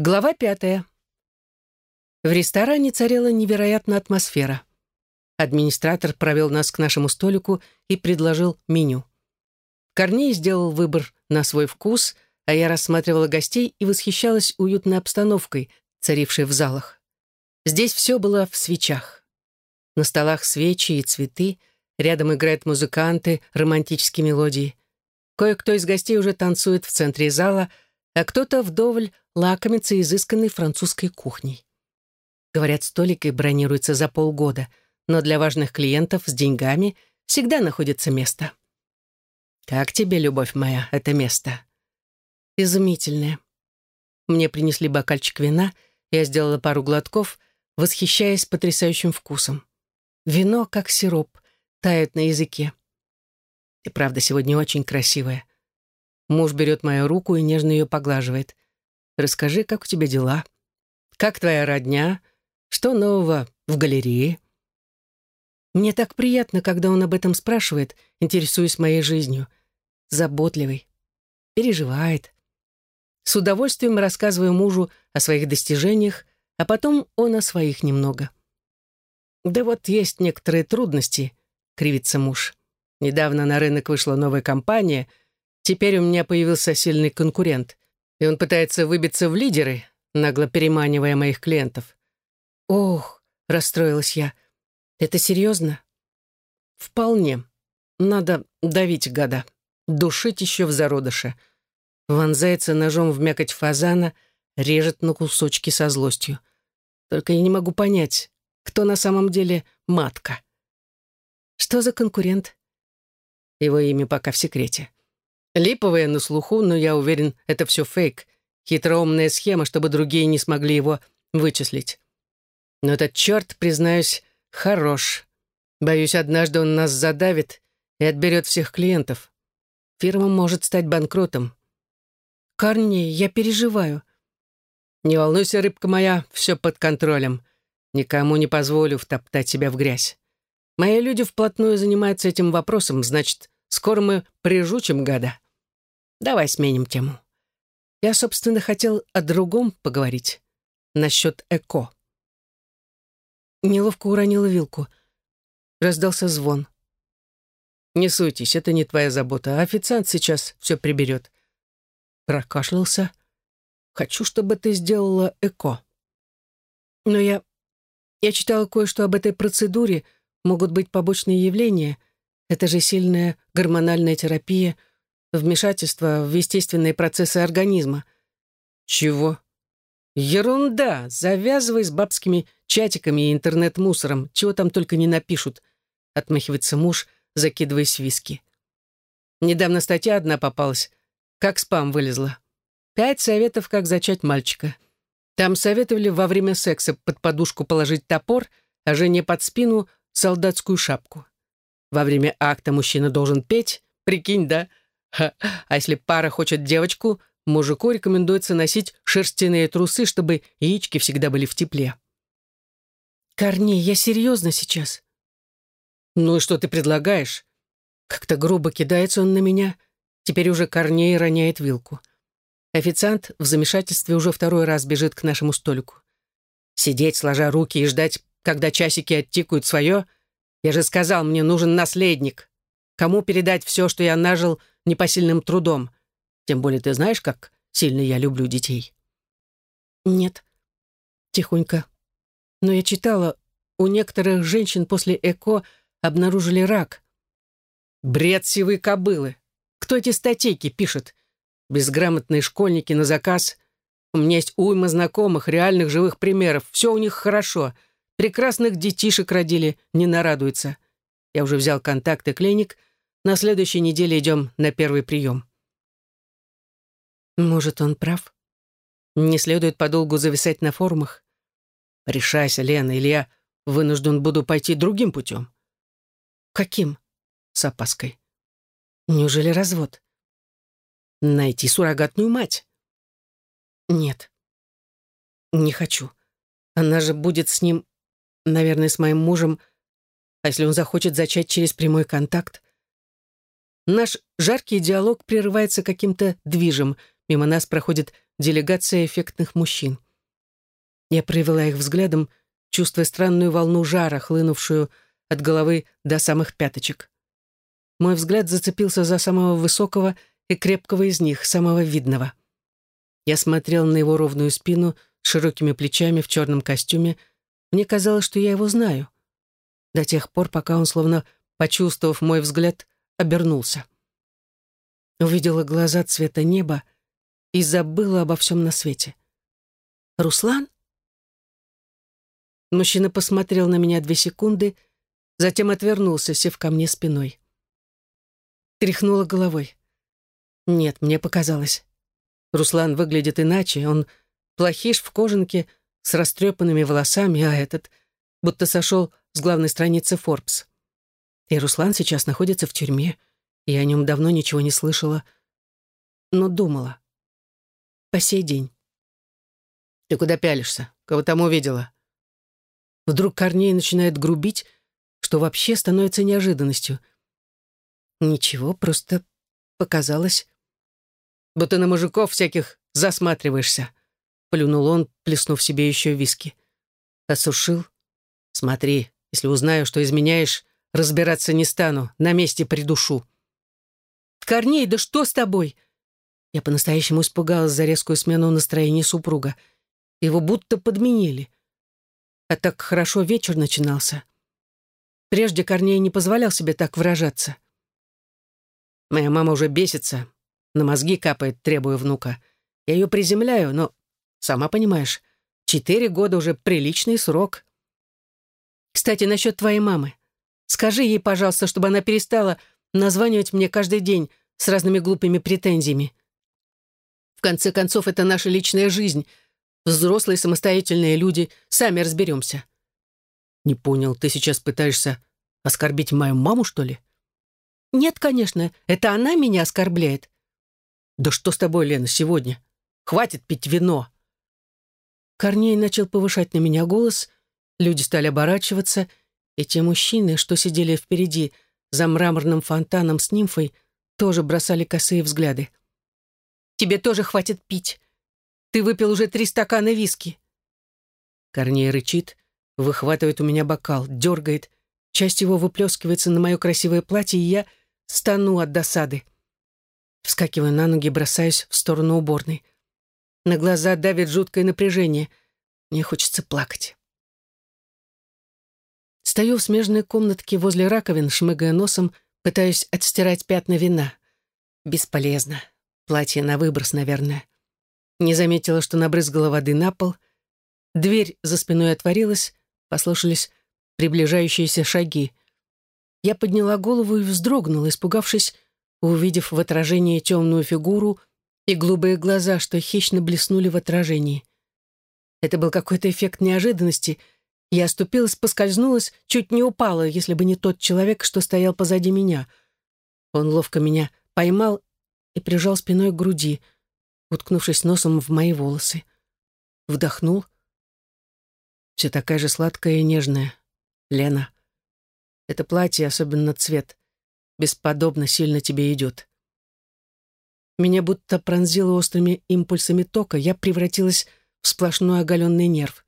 Глава пятая. В ресторане царила невероятная атмосфера. Администратор провел нас к нашему столику и предложил меню. Корней сделал выбор на свой вкус, а я рассматривала гостей и восхищалась уютной обстановкой, царившей в залах. Здесь все было в свечах. На столах свечи и цветы, рядом играют музыканты, романтические мелодии. Кое-кто из гостей уже танцует в центре зала, а кто-то вдоволь лакомится изысканной французской кухней. Говорят, столики бронируются за полгода, но для важных клиентов с деньгами всегда находится место. «Как тебе, любовь моя, это место?» «Изумительное». Мне принесли бокальчик вина, я сделала пару глотков, восхищаясь потрясающим вкусом. Вино, как сироп, тает на языке. И правда, сегодня очень красивая. Муж берет мою руку и нежно ее поглаживает. «Расскажи, как у тебя дела? Как твоя родня? Что нового в галерее?» Мне так приятно, когда он об этом спрашивает, интересуясь моей жизнью. Заботливый. Переживает. С удовольствием рассказываю мужу о своих достижениях, а потом он о своих немного. «Да вот есть некоторые трудности», — кривится муж. «Недавно на рынок вышла новая компания — Теперь у меня появился сильный конкурент, и он пытается выбиться в лидеры, нагло переманивая моих клиентов. «Ох», — расстроилась я, — «это серьезно?» «Вполне. Надо давить гада, душить еще в зародыше». Вонзается ножом в мякоть фазана, режет на кусочки со злостью. Только я не могу понять, кто на самом деле матка. Что за конкурент? Его имя пока в секрете. Липовое на слуху, но я уверен, это все фейк. Хитроумная схема, чтобы другие не смогли его вычислить. Но этот черт, признаюсь, хорош. Боюсь, однажды он нас задавит и отберет всех клиентов. Фирма может стать банкротом. Корней, я переживаю. Не волнуйся, рыбка моя, все под контролем. Никому не позволю втоптать себя в грязь. Мои люди вплотную занимаются этим вопросом, значит, Скоро мы прижучим гада. Давай сменим тему. Я, собственно, хотел о другом поговорить. Насчет ЭКО. Неловко уронила вилку. Раздался звон. «Не суйтесь, это не твоя забота. Официант сейчас все приберет». Прокашлялся. «Хочу, чтобы ты сделала ЭКО». Но я... Я читала кое-что об этой процедуре. Могут быть побочные явления — это же сильная гормональная терапия, вмешательство в естественные процессы организма. Чего? Ерунда! Завязывай с бабскими чатиками и интернет-мусором, чего там только не напишут, отмахивается муж, закидываясь виски. Недавно статья одна попалась, как спам вылезла. Пять советов, как зачать мальчика. Там советовали во время секса под подушку положить топор, а жене под спину солдатскую шапку. Во время акта мужчина должен петь, прикинь, да? Ха. А если пара хочет девочку, мужику рекомендуется носить шерстяные трусы, чтобы яички всегда были в тепле. Корней, я серьезно сейчас. Ну и что ты предлагаешь? Как-то грубо кидается он на меня. Теперь уже Корней роняет вилку. Официант в замешательстве уже второй раз бежит к нашему столику. Сидеть, сложа руки и ждать, когда часики оттикают свое — я же сказал, мне нужен наследник. Кому передать все, что я нажил непосильным трудом? Тем более ты знаешь, как сильно я люблю детей. Нет. Тихонько. Но я читала, у некоторых женщин после ЭКО обнаружили рак. Бред сивой кобылы. Кто эти статейки пишет? Безграмотные школьники на заказ. У меня есть уйма знакомых, реальных живых примеров. Все у них хорошо — Прекрасных детишек родили, не нарадуются. Я уже взял контакты клиник. На следующей неделе идем на первый прием. Может, он прав? Не следует подолгу зависать на форумах. Решайся, Лена, или я вынужден буду пойти другим путем. Каким? С опаской. Неужели развод? Найти суррогатную мать. Нет. Не хочу. Она же будет с ним Наверное, с моим мужем. А если он захочет зачать через прямой контакт? Наш жаркий диалог прерывается каким-то движем. Мимо нас проходит делегация эффектных мужчин. Я провела их взглядом, чувствуя странную волну жара, хлынувшую от головы до самых пяточек. Мой взгляд зацепился за самого высокого и крепкого из них, самого видного. Я смотрел на его ровную спину с широкими плечами в черном костюме. Мне казалось, что я его знаю. До тех пор, пока он, словно почувствовав мой взгляд, обернулся. Увидела глаза цвета неба и забыла обо всем на свете. «Руслан?» Мужчина посмотрел на меня две секунды, затем отвернулся, сев ко мне спиной. Тряхнула головой. Нет, мне показалось. Руслан выглядит иначе, он плохиш в кожанке с растрепанными волосами, а этот будто сошел с главной страницы Forbes. И Руслан сейчас находится в тюрьме. Я о нем давно ничего не слышала, но думала. По сей день. «Ты куда пялишься? Кого там увидела?» Вдруг Корней начинает грубить, что вообще становится неожиданностью. «Ничего, просто показалось. Будто на мужиков всяких засматриваешься», — плюнул он, плеснув себе еще виски. Осушил. «Смотри, если узнаю, что изменяешь, разбираться не стану, на месте придушу». «Корней, да что с тобой?» Я по-настоящему испугалась за резкую смену настроения супруга. Его будто подменили. А так хорошо вечер начинался. Прежде Корней не позволял себе так выражаться. Моя мама уже бесится, на мозги капает, требуя внука. Я ее приземляю, но, сама понимаешь, четыре года уже приличный срок. Кстати, насчет твоей мамы. Скажи ей, пожалуйста, чтобы она перестала названивать мне каждый день с разными глупыми претензиями. В конце концов, это наша личная жизнь. Взрослые самостоятельные люди, сами разберемся. Не понял, ты сейчас пытаешься оскорбить мою маму, что ли? Нет, конечно, это она меня оскорбляет. Да что с тобой, Лена, сегодня? Хватит пить вино. Корней начал повышать на меня голос, люди стали оборачиваться, и те мужчины, что сидели впереди, — за мраморным фонтаном с нимфой тоже бросали косые взгляды. «Тебе тоже хватит пить. Ты выпил уже три стакана виски». Корней рычит, выхватывает у меня бокал, дергает, часть его выплескивается на мое красивое платье, и я стану от досады. Вскакиваю на ноги, бросаюсь в сторону уборной. На глаза давит жуткое напряжение. Мне хочется плакать. Стою в смежной комнатке возле раковин, шмыгая носом, пытаюсь отстирать пятна вина. Бесполезно. Платье на выброс, наверное. Не заметила, что набрызгала воды на пол. Дверь за спиной отворилась, послышались приближающиеся шаги. Я подняла голову и вздрогнула, испугавшись, увидев в отражении темную фигуру и голубые глаза, что хищно блеснули в отражении. Это был какой-то эффект неожиданности — я оступилась, поскользнулась, чуть не упала, если бы не тот человек, что стоял позади меня. Он ловко меня поймал и прижал спиной к груди, уткнувшись носом в мои волосы. Вдохнул. Все такая же сладкая и нежная. Лена. Это платье, особенно цвет, бесподобно сильно тебе идет. Меня будто пронзило острыми импульсами тока, я превратилась в сплошной оголенный нерв.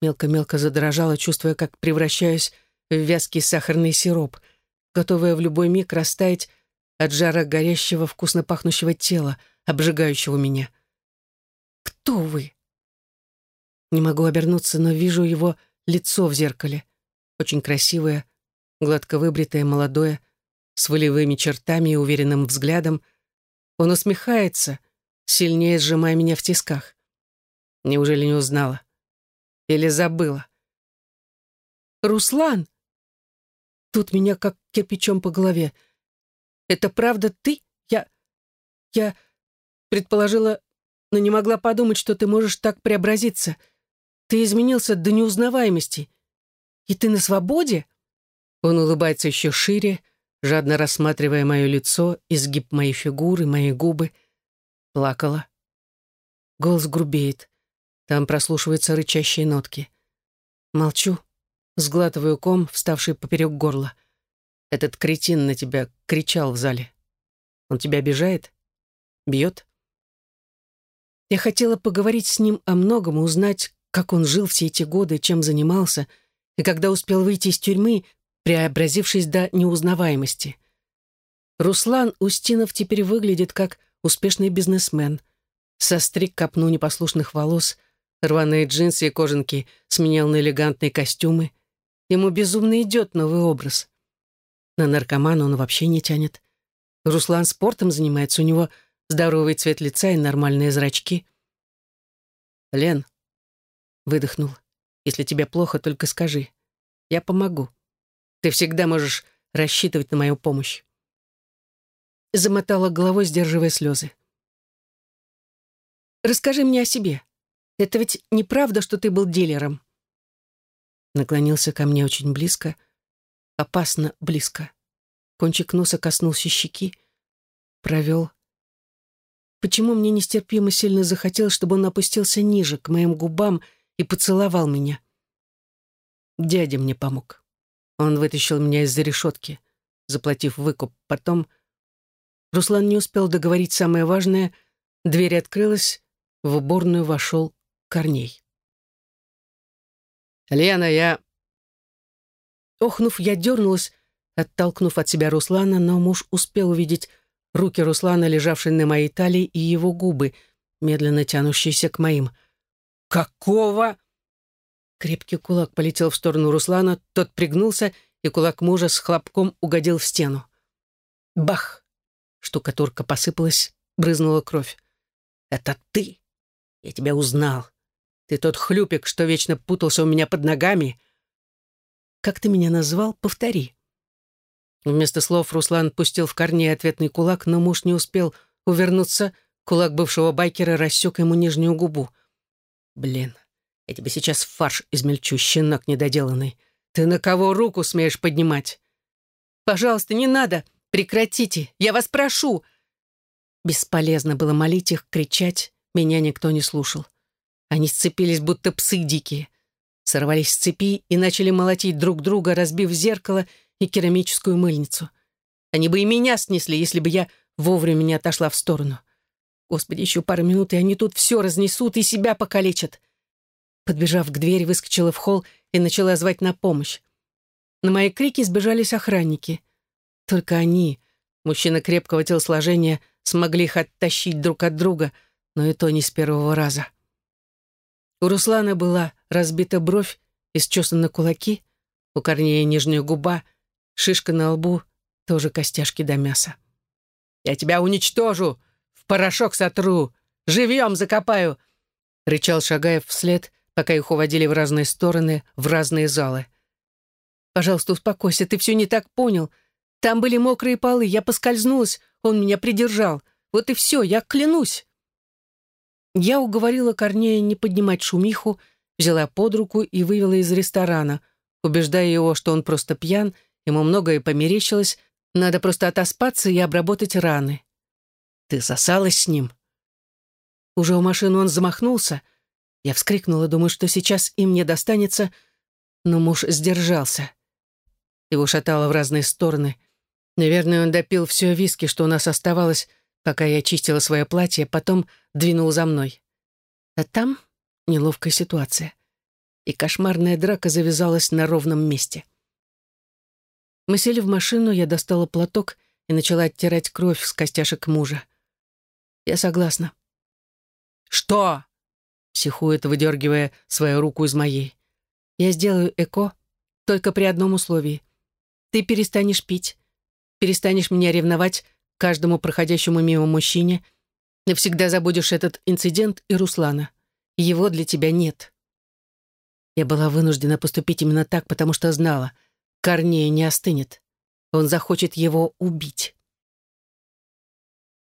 Мелко-мелко задрожала, чувствуя, как превращаюсь в вязкий сахарный сироп, готовая в любой миг растаять от жара горящего, вкусно пахнущего тела, обжигающего меня. «Кто вы?» Не могу обернуться, но вижу его лицо в зеркале. Очень красивое, гладко выбритое, молодое, с волевыми чертами и уверенным взглядом. Он усмехается, сильнее сжимая меня в тисках. Неужели не узнала? Или забыла? «Руслан!» Тут меня как кирпичом по голове. «Это правда ты? Я... я предположила, но не могла подумать, что ты можешь так преобразиться. Ты изменился до неузнаваемости. И ты на свободе?» Он улыбается еще шире, жадно рассматривая мое лицо, изгиб моей фигуры, мои губы. Плакала. Голос грубеет. Там прослушиваются рычащие нотки. Молчу, сглатываю ком, вставший поперек горла. Этот кретин на тебя кричал в зале. Он тебя обижает? Бьет? Я хотела поговорить с ним о многом, узнать, как он жил все эти годы, чем занимался, и когда успел выйти из тюрьмы, преобразившись до неузнаваемости. Руслан Устинов теперь выглядит как успешный бизнесмен. Состриг копну непослушных волос, рваные джинсы и кожанки сменял на элегантные костюмы. Ему безумно идет новый образ. На наркомана он вообще не тянет. Руслан спортом занимается, у него здоровый цвет лица и нормальные зрачки. «Лен», — выдохнул, — «если тебе плохо, только скажи. Я помогу. Ты всегда можешь рассчитывать на мою помощь». Замотала головой, сдерживая слезы. «Расскажи мне о себе. Это ведь неправда, что ты был дилером?» Наклонился ко мне очень близко, опасно близко. Кончик носа коснулся щеки, провел. Почему мне нестерпимо сильно захотелось, чтобы он опустился ниже, к моим губам, и поцеловал меня? Дядя мне помог. Он вытащил меня из-за решетки, заплатив выкуп. Потом Руслан не успел договорить самое важное. Дверь открылась, в уборную вошел Корней. «Лена, я...» Охнув, я дернулась, оттолкнув от себя Руслана, но муж успел увидеть руки Руслана, лежавшие на моей талии, и его губы, медленно тянущиеся к моим. «Какого?» Крепкий кулак полетел в сторону Руслана, тот пригнулся, и кулак мужа с хлопком угодил в стену. Бах! Штукатурка посыпалась, брызнула кровь. «Это ты! Я тебя узнал! Ты тот хлюпик, что вечно путался у меня под ногами!» «Как ты меня назвал? Повтори!» Вместо слов Руслан пустил в корней ответный кулак, но муж не успел увернуться. Кулак бывшего байкера рассек ему нижнюю губу. «Блин, я тебе сейчас фарш измельчу, щенок недоделанный. Ты на кого руку смеешь поднимать? Пожалуйста, не надо! Прекратите! Я вас прошу!» Бесполезно было молить их, кричать. Меня никто не слушал. Они сцепились, будто псы дикие. Сорвались с цепи и начали молотить друг друга, разбив зеркало и керамическую мыльницу. Они бы и меня снесли, если бы я вовремя не отошла в сторону. Господи, еще пару минут, и они тут все разнесут и себя покалечат. Подбежав к двери, выскочила в холл и начала звать на помощь. На мои крики сбежались охранники. Только они, мужчина крепкого телосложения, смогли их оттащить друг от друга, но и то не с первого раза. У Руслана была разбита бровь и счесаны кулаки, у Корнея нижняя губа, шишка на лбу, тоже костяшки до мяса. «Я тебя уничтожу! В порошок сотру! Живьем закопаю!» — рычал Шагаев вслед, пока их уводили в разные стороны, в разные залы. «Пожалуйста, успокойся, ты все не так понял. Там были мокрые полы, я поскользнулась, он меня придержал. Вот и все, я клянусь». Я уговорила Корнея не поднимать шумиху, взяла под руку и вывела из ресторана, убеждая его, что он просто пьян, ему многое померещилось, надо просто отоспаться и обработать раны. «Ты сосалась с ним?» Уже у машины он замахнулся, я вскрикнула, думаю, что сейчас им не достанется, но муж сдержался. Его шатало в разные стороны. Наверное, он допил все виски, что у нас оставалось, пока я чистила свое платье, потом двинул за мной. А там неловкая ситуация. И кошмарная драка завязалась на ровном месте. Мы сели в машину, я достала платок и начала оттирать кровь с костяшек мужа. Я согласна. «Что?» психует, выдергивая свою руку из моей. «Я сделаю ЭКО только при одном условии. Ты перестанешь пить, перестанешь меня ревновать каждому проходящему мимо мужчине, навсегда забудешь этот инцидент и Руслана. Его для тебя нет». Я была вынуждена поступить именно так, потому что знала, Корнея не остынет. Он захочет его убить.